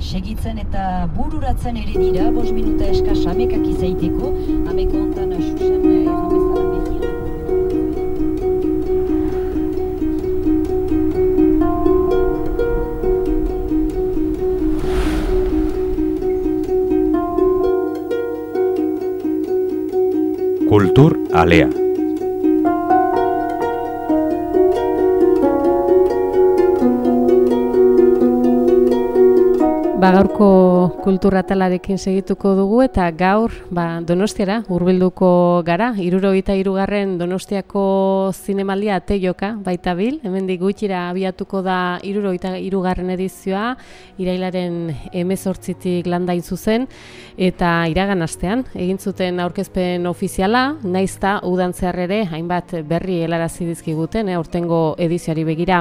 segitzen eta bururatzen ere dira, bos minuta eskasa amekak izaiteko, ameko ontan eh, erran bezala begira. Kultur Alea. Ba, gaurko kulturratalarekin segituko dugu eta gaur ba, Donostiara hurbilduko gara. Irurogeita irugarren Donostiako zinemaldia teioka baita bil. Hemendik gutxira abiatuko da irurogeita irugarren edizioa, irailaren emezortzitik landain zuzen eta iragan astean. Egin zuten aurkezpen ofiziala, naizta udan zehar ere hainbat berri helarazi dizkiguten, eh, aurtengo edizioari begira.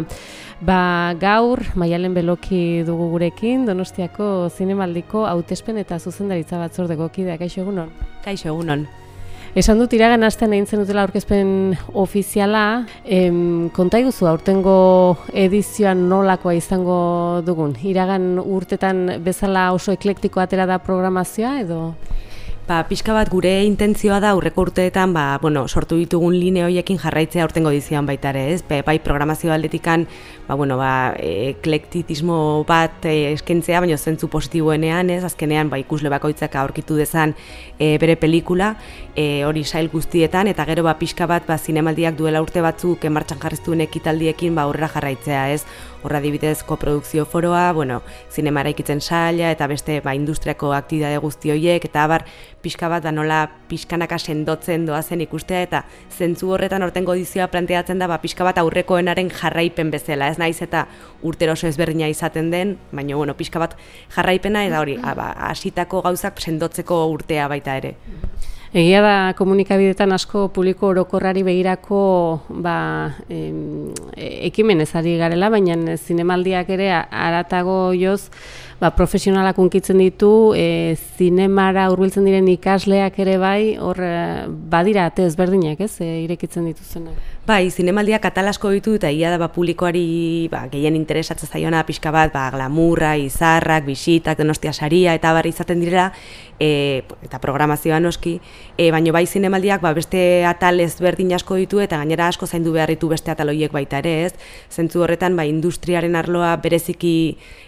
Ba, gaur, Maialen Beloki dugu gurekin, Donostiako zinemaldiko hautespen eta zuzendaritza batzordeko kideak, kaixo egunon? Kaixo egunon. Esan dut iragan astean egin zen dutela aurkezpen ofiziala, em, konta iguzu aurtengo edizioan nolakoa izango dugun? Iragan urtetan bezala oso eklektiko atera da programazioa edo? Ba, pixka bat gure intentzioa da aurreko urteetan ba, bueno, sortu ditugun line horiekin jarraitzea aurtengo edizioan baita ere, ez? Be, bai programazio aldetikan ba, bueno, ba, eklektitismo bat e, eskentzea, baina zentzu positiboenean, ez? Azkenean ba, ikusle bakoitzak aurkitu dezan e, bere pelikula, e, hori sail guztietan, eta gero ba, pixka bat ba, zinemaldiak duela urte batzuk martxan jarriztuen ekitaldiekin ba, aurrera jarraitzea, ez? Horra adibidez koprodukzio foroa, bueno, zinemara ikitzen saila eta beste ba, industriako aktibitate guzti horiek eta abar pixka bat da nola pixkanaka sendotzen doazen ikustea eta zentzu horretan hortengo edizioa planteatzen da ba, pixka bat aurrekoenaren jarraipen bezala, ez naiz eta urtero oso ezberdina izaten den, baina bueno, pixka bat jarraipena eta hori, a, ba, hasitako gauzak sendotzeko urtea baita ere. Egia da komunikabidetan asko publiko orokorrari begirako ba, em, e- ekimen ezari garela, baina zinemaldiak ere aratago joz ba, profesionalak unkitzen ditu, e, zinemara hurbiltzen diren ikasleak ere bai, hor e, badira ate ezberdinak, ez, e, irekitzen dituzenak. Bai, zinemaldiak atal asko ditu eta ia da ba, publikoari ba, gehien interesatzen zaiona pixka bat ba, glamurra, izarrak, bisitak, donostia saria eta bar izaten direla e, eta programazioa noski, e, baino bai zinemaldiak ba, beste atal ezberdin asko ditu eta gainera asko zaindu behar ditu beste atal horiek baita ere ez. Zentzu horretan ba, industriaren arloa bereziki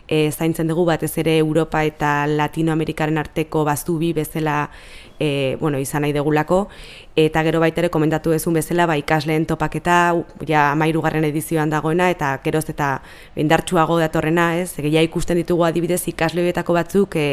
e, zaintzen dugu batez ere Europa eta Latinoamerikaren arteko baztubi bezala e, bueno, izan nahi degulako, eta gero baita ere komentatu dezun bezala ba, ikasleen topaketa ja amairugarren edizioan dagoena eta geroz eta indartsuago datorrena, ez? Egia ikusten ditugu adibidez ikasle horietako batzuk e,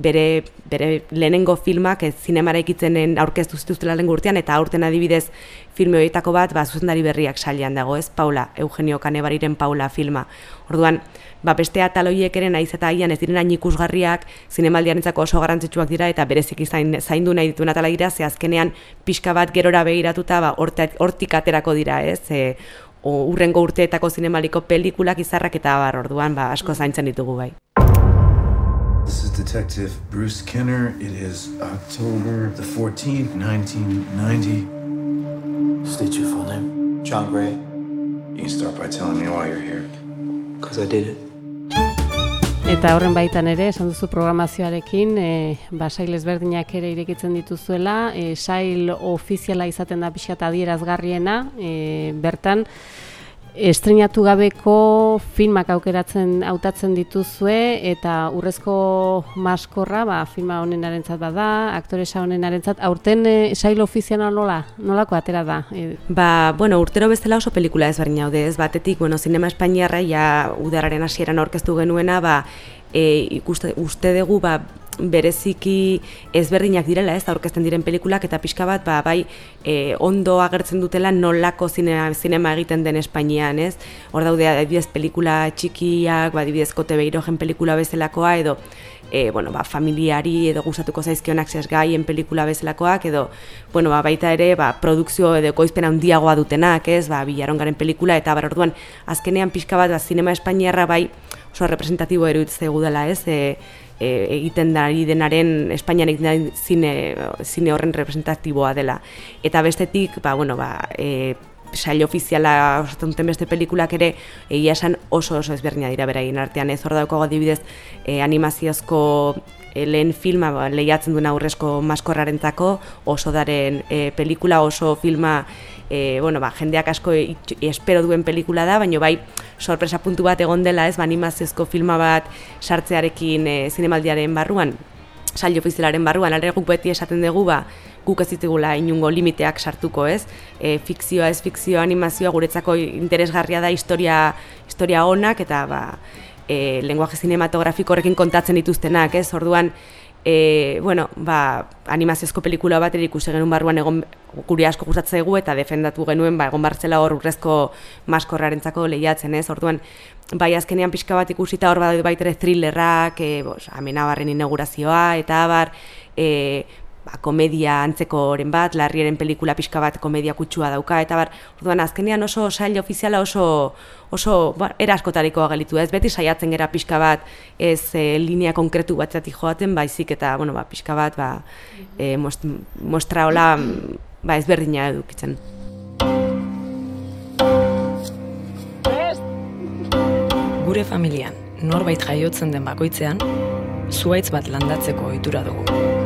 bere, bere lehenengo filmak ez zinemara ikitzenen aurkeztu zituztela lehen urtean eta aurten adibidez filme horietako bat ba, zuzendari berriak sailean dago, ez? Paula, Eugenio Kanebariren Paula filma. Orduan, ba, beste atal horiek ere naiz eta agian ez diren hain ikusgarriak zinemaldiarentzako oso garrantzitsuak dira eta bereziki zain, zaindu nahi dituen atala dira, ze azkenean pixka bat gerora begiratuta ba, hortik aterako dira, ez? E, o, urrengo urteetako zinemaliko pelikulak izarrak eta bar orduan ba, asko zaintzen ditugu bai. This is Detective Bruce Kenner. It is October the 14th, 1990. State your full name. John Gray. You can start by telling me why you're here. Because I did it. Eta horren baitan ere, esan duzu programazioarekin, e, ba, sail ezberdinak ere irekitzen dituzuela, e, sail ofiziala izaten da pixka eta adierazgarriena, e, bertan, estrenatu gabeko filmak aukeratzen hautatzen dituzue eta urrezko maskorra ba, filma honenarentzat bada, aktoresa honenarentzat aurten e, sail ofiziala nola, nolako atera da? E, Ba, bueno, urtero bezala oso pelikula ezberdin daude, ez batetik, bueno, Zinema Espainiarra ja udararen hasieran aurkeztu genuena, ba, e, ikuste, uste dugu, ba, bereziki ezberdinak direla, ez, aurkezten diren pelikulak eta pixka bat, ba, bai, e, ondo agertzen dutela nolako zinema, zinema egiten den Espainian, ez? Hor daude, adibidez, pelikula txikiak, ba, adibidez, Kote Beirogen pelikula bezalakoa, edo, e, bueno, ba, familiari edo gustatuko zaizkionak gaien pelikula bezalakoak edo bueno, ba, baita ere ba, produkzio edo koizpen handiagoa dutenak, ez? Ba, Bilarongaren pelikula eta bar orduan azkenean pixka bat ba, zinema espainiarra bai oso representatibo eruditzen dela, ez? E, e, egiten dari denaren Espainian egiten den zine, zine horren representatiboa dela. Eta bestetik, ba, bueno, ba, e, sail ofiziala osatzen beste pelikulak ere egia esan oso oso ezberdina dira beraien artean. Ez hor daukago adibidez e, animaziozko e, lehen filma ba, lehiatzen duen aurrezko maskorrarentzako oso daren e, pelikula oso filma e, bueno, ba, jendeak asko espero duen pelikula da, baina bai sorpresa puntu bat egon dela ez ba, animaziozko filma bat sartzearekin e, zinemaldiaren barruan sail ofizialaren barruan, alre guk beti esaten dugu ba, guk ez ditugula inungo limiteak sartuko, ez? E, fikzioa, ez fikzioa, animazioa guretzako interesgarria da historia, historia onak eta ba, e, lenguaje cinematografiko horrekin kontatzen dituztenak, ez? Orduan, e, bueno, ba, animaziozko pelikula bat ikusi genuen barruan egon guri asko gustatzen dugu eta defendatu genuen ba egon bartzela hor urrezko maskorrarentzako lehiatzen, ez? Orduan, bai azkenean pixka bat ikusita hor badaude baitere thrillerrak, eh, bos, Amenabarren inaugurazioa eta abar, eh, ba, komedia antzekoren bat, larriaren pelikula pixka bat komedia kutsua dauka, eta bar, orduan azkenean oso sail ofiziala oso, oso ba, eraskotarikoa gelitu ez, beti saiatzen gera pixka bat ez e, linea konkretu batzatik joaten, baizik eta bueno, ba, pixka bat ba, e, most, mostra hola ba, ezberdina edukitzen. Gure familian, norbait jaiotzen den bakoitzean, zuaitz bat landatzeko ohitura dugu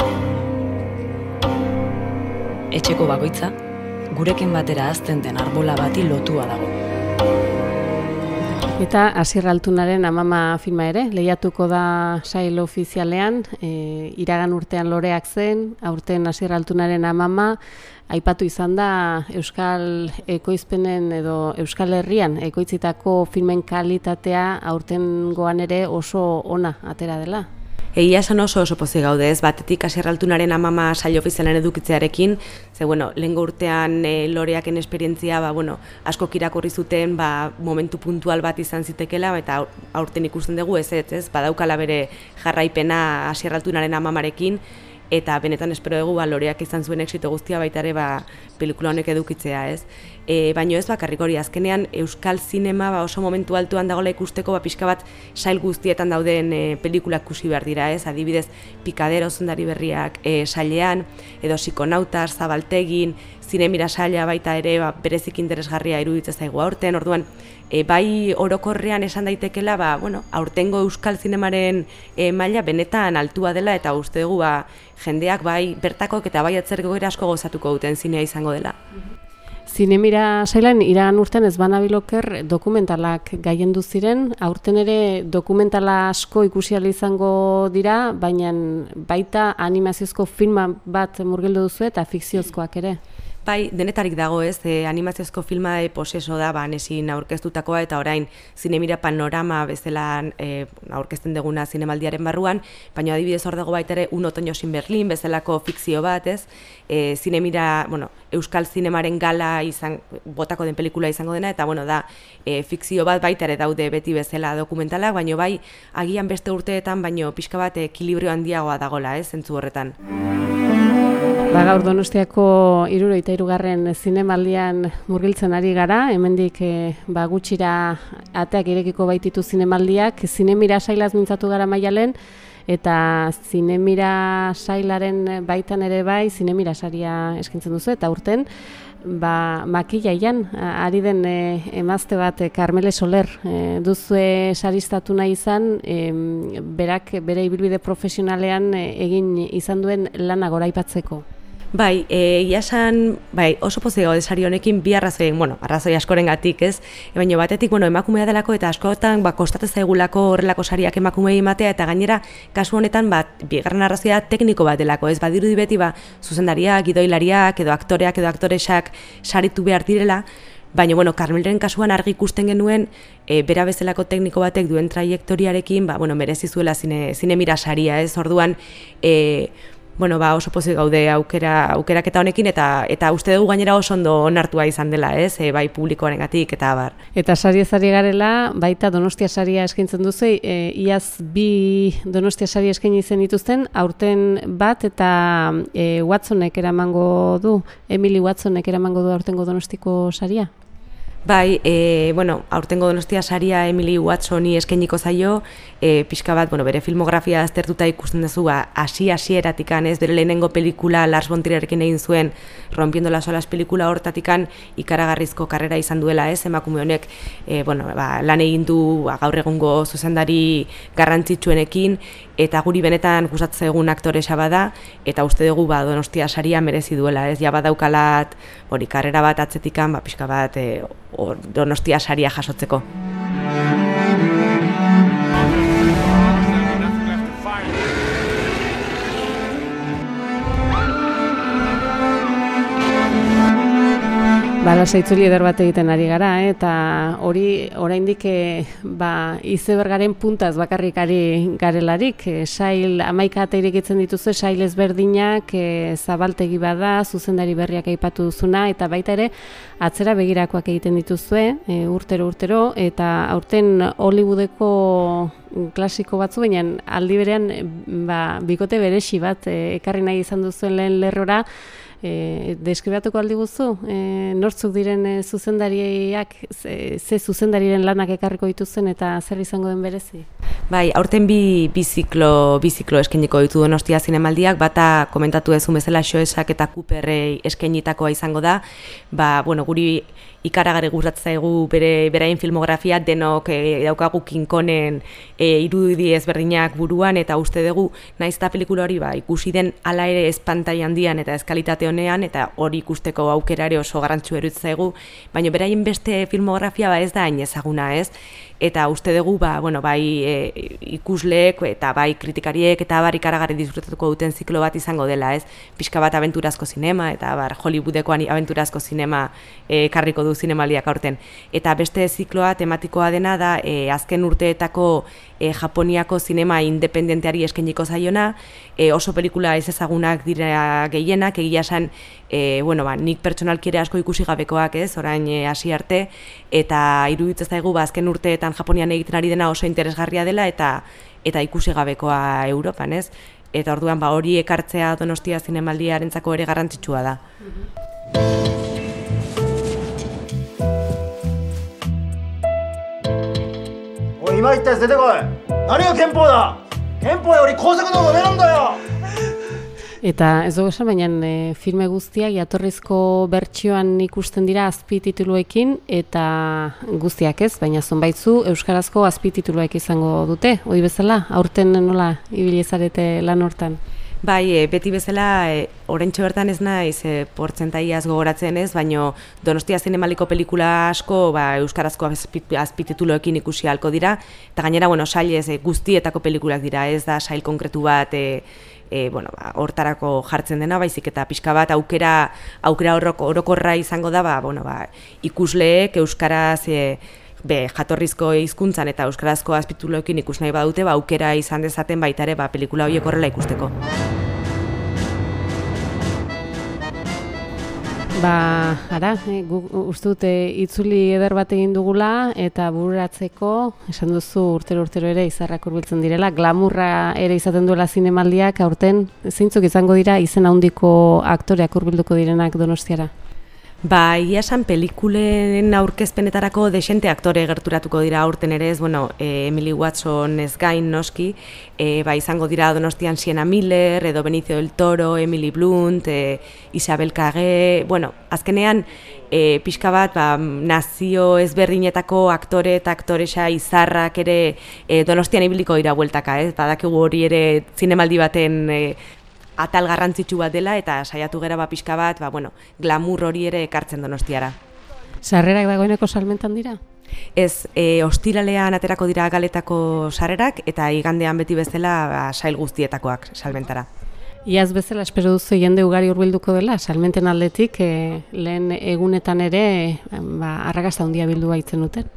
etxeko bakoitza, gurekin batera azten den arbola bati lotua dago. Eta Asier Altunaren amama filma ere, lehiatuko da sail ofizialean, e, iragan urtean loreak zen, aurten Asier Altunaren amama, aipatu izan da Euskal Ekoizpenen edo Euskal Herrian ekoitzitako filmen kalitatea aurten goan ere oso ona atera dela. Egia esan oso oso pozik gaude ez, batetik asierraltunaren amama saio ofizialen edukitzearekin, ze bueno, lehen urtean e, loreaken esperientzia, ba, bueno, asko kirakorri zuten, ba, momentu puntual bat izan zitekela, eta aurten ikusten dugu ez ez, ez, badaukala bere jarraipena asierraltunaren amamarekin, eta benetan espero dugu ba, loreak izan zuen exito guztia baita ere ba, pelikula honek edukitzea, ez? E, baino ez bakarrik hori, azkenean Euskal Zinema ba, oso momentu altuan dagoela ikusteko ba, pixka bat sail guztietan dauden e, pelikulak kusi behar dira, ez? Adibidez, Pikadero zundari berriak e, sailean, edo Psikonautas, Zabaltegin, Zinemira saila baita ere ba, berezik interesgarria iruditzen zaigu aurten, orduan, e, bai orokorrean esan daitekela, ba, bueno, aurtengo euskal zinemaren e, maila benetan altua dela eta uste dugu ba, jendeak bai bertakok eta bai atzergo asko gozatuko duten zinea izango dela. Zinemira sailan iragan urtean ez banabiloker dokumentalak gaien ziren, aurten ere dokumentala asko ikusi izango dira, baina baita animaziozko filma bat murgildu duzu eta fikziozkoak ere. Bai, denetarik dago ez, e, animaziozko filma e, poseso da, ba, nesin aurkeztutakoa eta orain zinemira panorama bezala e, aurkezten deguna zinemaldiaren barruan, baina adibidez hor dago baita ere un otoño sin Berlin bezalako fikzio bat ez, e, zinemira, bueno, euskal zinemaren gala izan, botako den pelikula izango dena, eta bueno, da, e, fikzio bat baita ere daude beti bezala dokumentalak, baina bai, agian beste urteetan, baino pixka bat ekilibrio handiagoa dagola ez, zentzu horretan. Ba, gaur Donostiako iruro eta irugarren zinemaldian murgiltzen ari gara, hemendik e, ba, gutxira ateak irekiko baititu zinemaldiak, zinemira sailaz mintzatu gara maialen, eta zinemira sailaren baitan ere bai, zinemira saria eskintzen duzu, eta urten, ba, makillaian, ari den e, emazte bat, e, Carmele Soler, e, duzue saristatu nahi izan, e, berak bere ibilbide profesionalean egin izan duen lana goraipatzeko. Bai, e, iasan, bai, oso pozik gaude sari honekin bi arrazoi, bueno, arrazoi askorengatik, ez? E, baina batetik, bueno, emakumea delako eta askotan, ba, kostatzen zaigulako horrelako sariak emakumei ematea eta gainera kasu honetan, bat, bigarren arrazoia tekniko bat delako, ez? Badirudi beti, ba, zuzendariak, gidoilariak, edo aktoreak, edo aktoresak saritu behar direla, Baina, bueno, Carmelen kasuan argi ikusten genuen, e, bera bezalako tekniko batek duen traiektoriarekin, ba, bueno, merezi zuela zine, zine mirasaria, ez? Orduan, e, bueno, ba, oso pozik gaude aukera, aukeraketa honekin eta eta uste dugu gainera oso ondo onartua izan dela, ez? E, bai publikoarengatik eta bar. Eta sari ezari garela, baita Donostia saria eskaintzen duzu, e, iaz bi Donostia sari eskaini zen dituzten, aurten bat eta e, Watsonek eramango du, Emily Watsonek eramango du aurtengo Donostiko saria? Bai, e, bueno, aurtengo donostia saria Emily Watsoni eskainiko zaio, e, pixka bat, bueno, bere filmografia aztertuta ikusten duzu, ba, hasi hasieratik ez, bere lehenengo pelikula Lars von Trierekin egin zuen, rompiendo las olas pelikula hortatikan ikaragarrizko karrera izan duela, ez, emakume honek, e, bueno, ba, lan egin du ba, gaur egungo zuzendari garrantzitsuenekin, eta guri benetan gustatzen egun aktoresa bada, eta uste dugu ba, donostia saria merezi duela, ez, ja badaukalat, hori, karrera bat atzetikan, ba, pixka bat, e, donostia saria jasotzeko. Bala saitzuli eder bat egiten ari gara, eh? eta hori oraindik e, ba, izebergaren puntaz bakarrik ari garelarik. E, sail amaika eta irikitzen dituzue, sail ezberdinak, e, zabaltegi bada, zuzendari berriak aipatu duzuna, eta baita ere, atzera begirakoak egiten dituzue, e, urtero urtero, eta aurten Hollywoodeko klasiko batzu, baina aldi berean ba, bikote beresi bat e, ekarri nahi izan duzuen lehen lerrora, E, deskribatuko aldi guzu, e, nortzuk diren e, zuzendariak, ze, ze zuzendariren lanak ekarriko dituzen eta zer izango den berezi? Bai, aurten bi, bi ziklo, bi ziklo eskeniko ditu donostia zinemaldiak, bata komentatu ezun bezala xoesak eta kuperrei eskenitakoa izango da, ba, bueno, guri ikaragarri gustatzen bere beraien filmografia denok e, daukagu kinkonen e, irudi ezberdinak buruan eta uste dugu naiz eta pelikula hori ba, ikusi den hala ere espantai handian eta eskalitate honean eta hori ikusteko aukerare oso garrantzu erutzaigu baina beraien beste filmografia ba ez da hain ezaguna ez eta uste dugu ba, bueno, bai e, ikusleek eta bai kritikariek eta bar ikaragarri disfrutatuko duten ziklo bat izango dela, ez? Pixka bat abenturazko zinema eta bar Hollywoodeko abenturazko zinema e, karriko du zinemaliak aurten. Eta beste zikloa tematikoa dena da e, azken urteetako e, Japoniako zinema independenteari eskainiko zaiona, e, oso pelikula ez ezagunak dira gehienak, egia esan e, bueno, ba, nik pertsonalki ere asko ikusi gabekoak, ez, orain e, hasi arte eta iruditzen zaigu ba azken urteetan Japonian egiten ari dena oso interesgarria dela eta eta ikusi gabekoa Europan, ez? Eta orduan ba hori ekartzea Donostia zinemaldiarentzako ere garrantzitsua da. Oi, itta ez dete koi! Nani ga kenpo da! Kozaku no dobe da yo! Eta ez dugu esan, baina e, filme guztiak jatorrizko bertsioan ikusten dira azpitituluekin eta guztiak ez, baina zonbaitzu Euskarazko azpitituluek izango dute, hori bezala, aurten nola ibilizarete lan hortan? Bai, e, beti bezala, e, orentxo bertan ez naiz, e, portzentaiaz gogoratzen ez, baino Donostia Zinemaliko pelikula asko ba, Euskarazko azpitituloekin ikusi halko dira, eta gainera, bueno, sailez e, guztietako pelikulak dira, ez da sail konkretu bat, e, e, bueno, ba, hortarako jartzen dena, baizik eta pixka bat aukera aukera orokorra izango da, ba, bueno, ba, ikusleek euskaraz e, be, jatorrizko hizkuntzan eta euskarazko azpituloekin ikus nahi badute, ba, aukera izan dezaten baita ere ba, pelikula horiek horrela ikusteko. Ba, ara, e, gu, uste dute itzuli eder bat egin dugula eta bururatzeko, esan duzu urtero urtero ere izarrak urbiltzen direla, glamurra ere izaten duela zinemaldiak aurten, zeintzuk izango dira izen handiko aktoreak urbilduko direnak donostiara? Ba, ia esan pelikulen aurkezpenetarako desente aktore gerturatuko dira aurten ere ez, bueno, e, Emily Watson ez gain noski, e, ba, izango dira donostian Siena Miller, edo Benicio del Toro, Emily Blunt, e, Isabel Kage, bueno, azkenean, e, pixka bat, ba, nazio ezberdinetako aktore eta aktoresa izarrak ere e, donostian ibiliko dira bueltaka, ez, badakigu hori ere zinemaldi baten e, atal garrantzitsu bat dela eta saiatu gera ba pixka bat, ba, bueno, glamur hori ere ekartzen donostiara. Sarrerak dagoeneko salmentan dira? Ez, e, ostiralean aterako dira galetako sarrerak eta igandean beti bezala ba, sail guztietakoak salmentara. Iaz bezala espero duzu jende ugari hurbilduko dela, salmenten aldetik e, lehen egunetan ere ba, arrakasta handia bildu baitzen duten.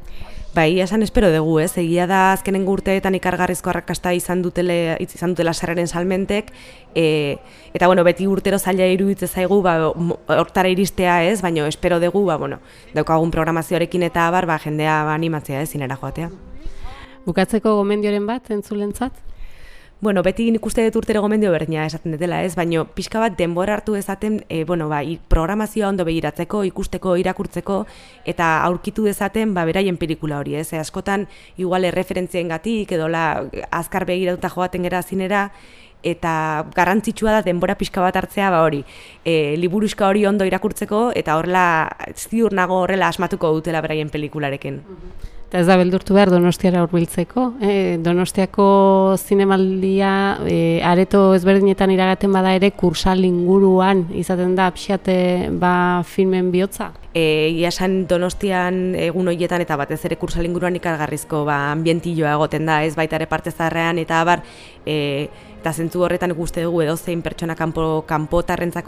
Bai, esan espero dugu, ez? Egia da azkenen urteetan ikargarrizko arrakasta izan dutele izan dutela sarreren salmentek, e, eta bueno, beti urtero zaila iruditzen zaigu, ba hortara iristea, ez? Baino espero dugu, ba bueno, daukagun programazioarekin eta abar, ba jendea ba, animatzea, ez, zinera joatea. Bukatzeko gomendioren bat entzulentzat? Bueno, beti nik uste dut urtero gomendio berdina esaten dutela, ez? Baina pixka bat denbora hartu ezaten, e, bueno, ba, programazioa ondo begiratzeko, ikusteko, irakurtzeko, eta aurkitu dezaten, ba, beraien pelikula hori, ez? E, askotan, igual, erreferentzien gatik, edo la, azkar begiratuta joaten gera zinera, eta garrantzitsua da denbora pixka bat hartzea ba hori e, liburuska hori ondo irakurtzeko eta horrela ziur nago horrela asmatuko dutela beraien pelikularekin. Eta ez da beldurtu behar Donostiara hurbiltzeko. E, donostiako zinemaldia e, areto ezberdinetan iragaten bada ere kursal inguruan izaten da pixate ba, filmen bihotza? E, ia esan Donostian egun horietan eta batez ere kursal inguruan ikargarrizko ba, ambientilloa egoten da, ez baita ere parte zarrean eta abar e, eta zentzu horretan ikuste dugu edo zein pertsona kanpo, kanpo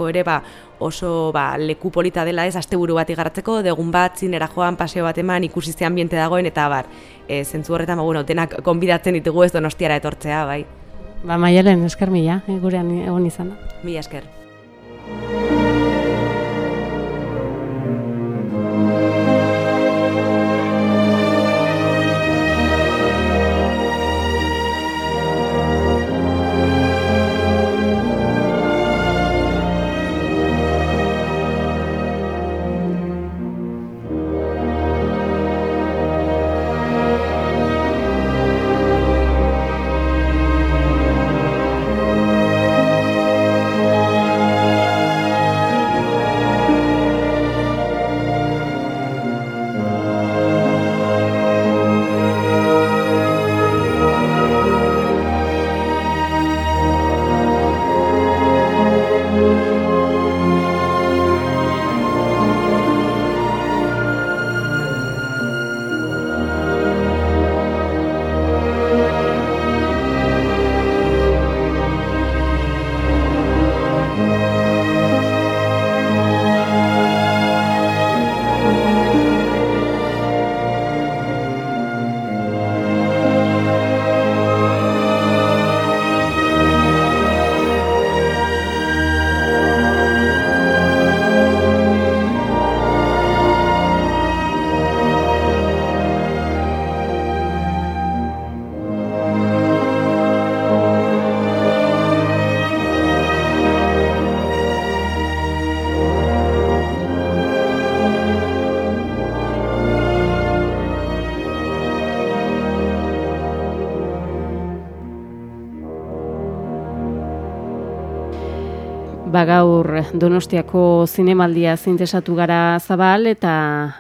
ere ba, oso ba, leku polita dela ez asteburu bat igarratzeko, degun bat zinera joan paseo bat eman ikusi ze ambiente dagoen eta bar, e, zentzu horretan ba, bueno, denak konbidatzen ditugu ez donostiara etortzea, bai. Ba, maialen, esker mila, e, gurean egon izan. Mila esker. Ba, gaur Donostiako zinemaldia zintesatu gara zabal eta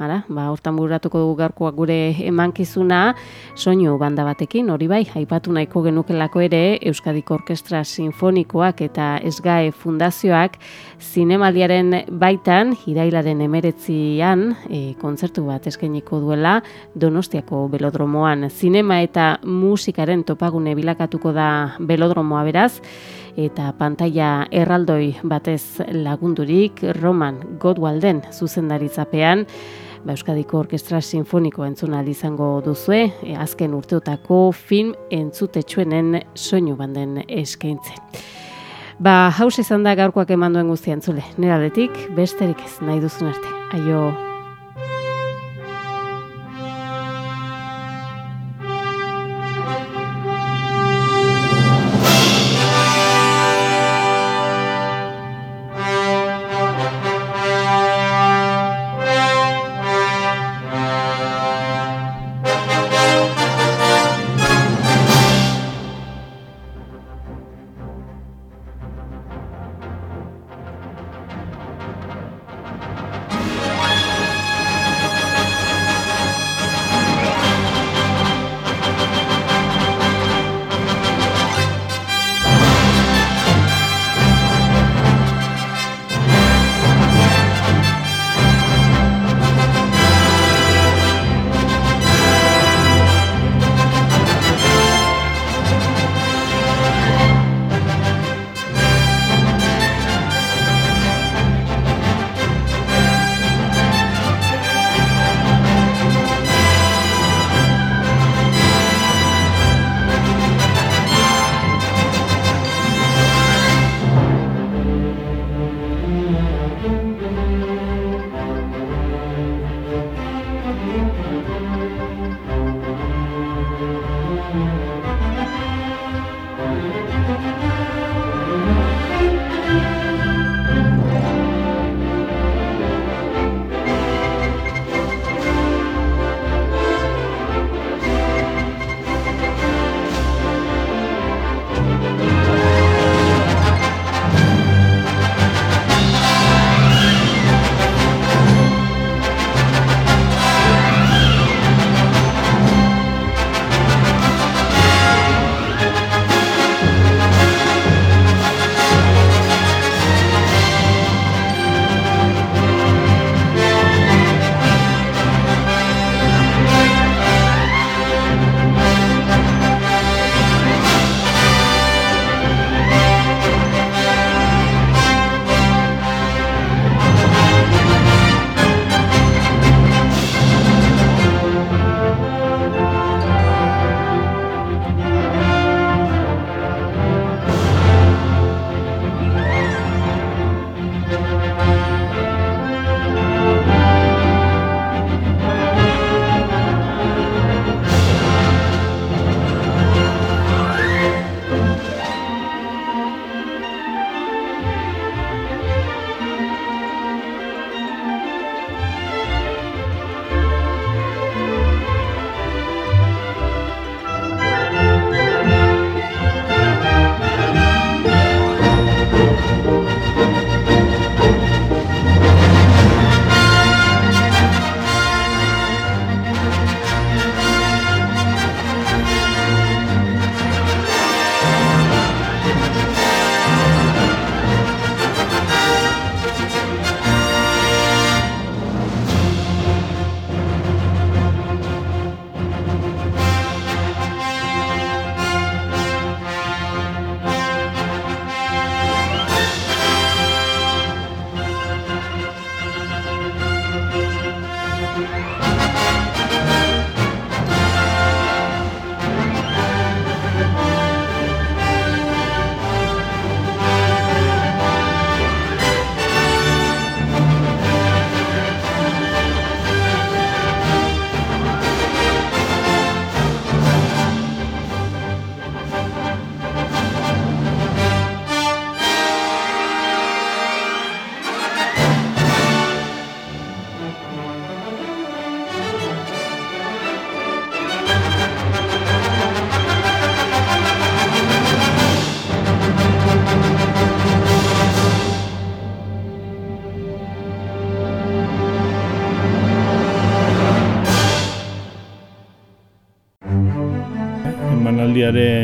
ara, ba, hortan buratuko dugu gaurkoak gure emankizuna soinu banda batekin, hori bai, aipatu nahiko genukelako ere Euskadiko Orkestra Sinfonikoak eta Esgae Fundazioak zinemaldiaren baitan, irailaren emeretzian, e, kontzertu bat eskeniko duela Donostiako belodromoan. Zinema eta musikaren topagune bilakatuko da belodromoa beraz, eta pantalla erraldoi batez lagundurik Roman Godwalden zuzendaritzapean ba, Euskadiko Orkestra Sinfoniko entzuna izango duzue, e, azken urteotako film entzutetsuenen soinu banden eskaintze. Ba, haus izan da gaurkoak eman duen guztia entzule. Nera besterik ez nahi duzun arte. Aio.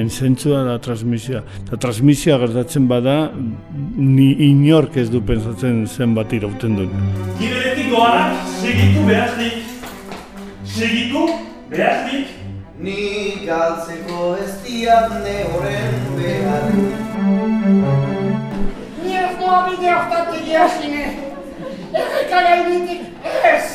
Zinemaliaren zentzua da transmisioa. Eta transmisioa gertatzen bada, ni inork ez du pensatzen zenbat irauten duen. Giberetik doanak segitu behaznik. Segitu behaznik. Ni galtzeko ez diat ne horren behar Ni ez doa bide hortatik jasine. Errekara initik ez.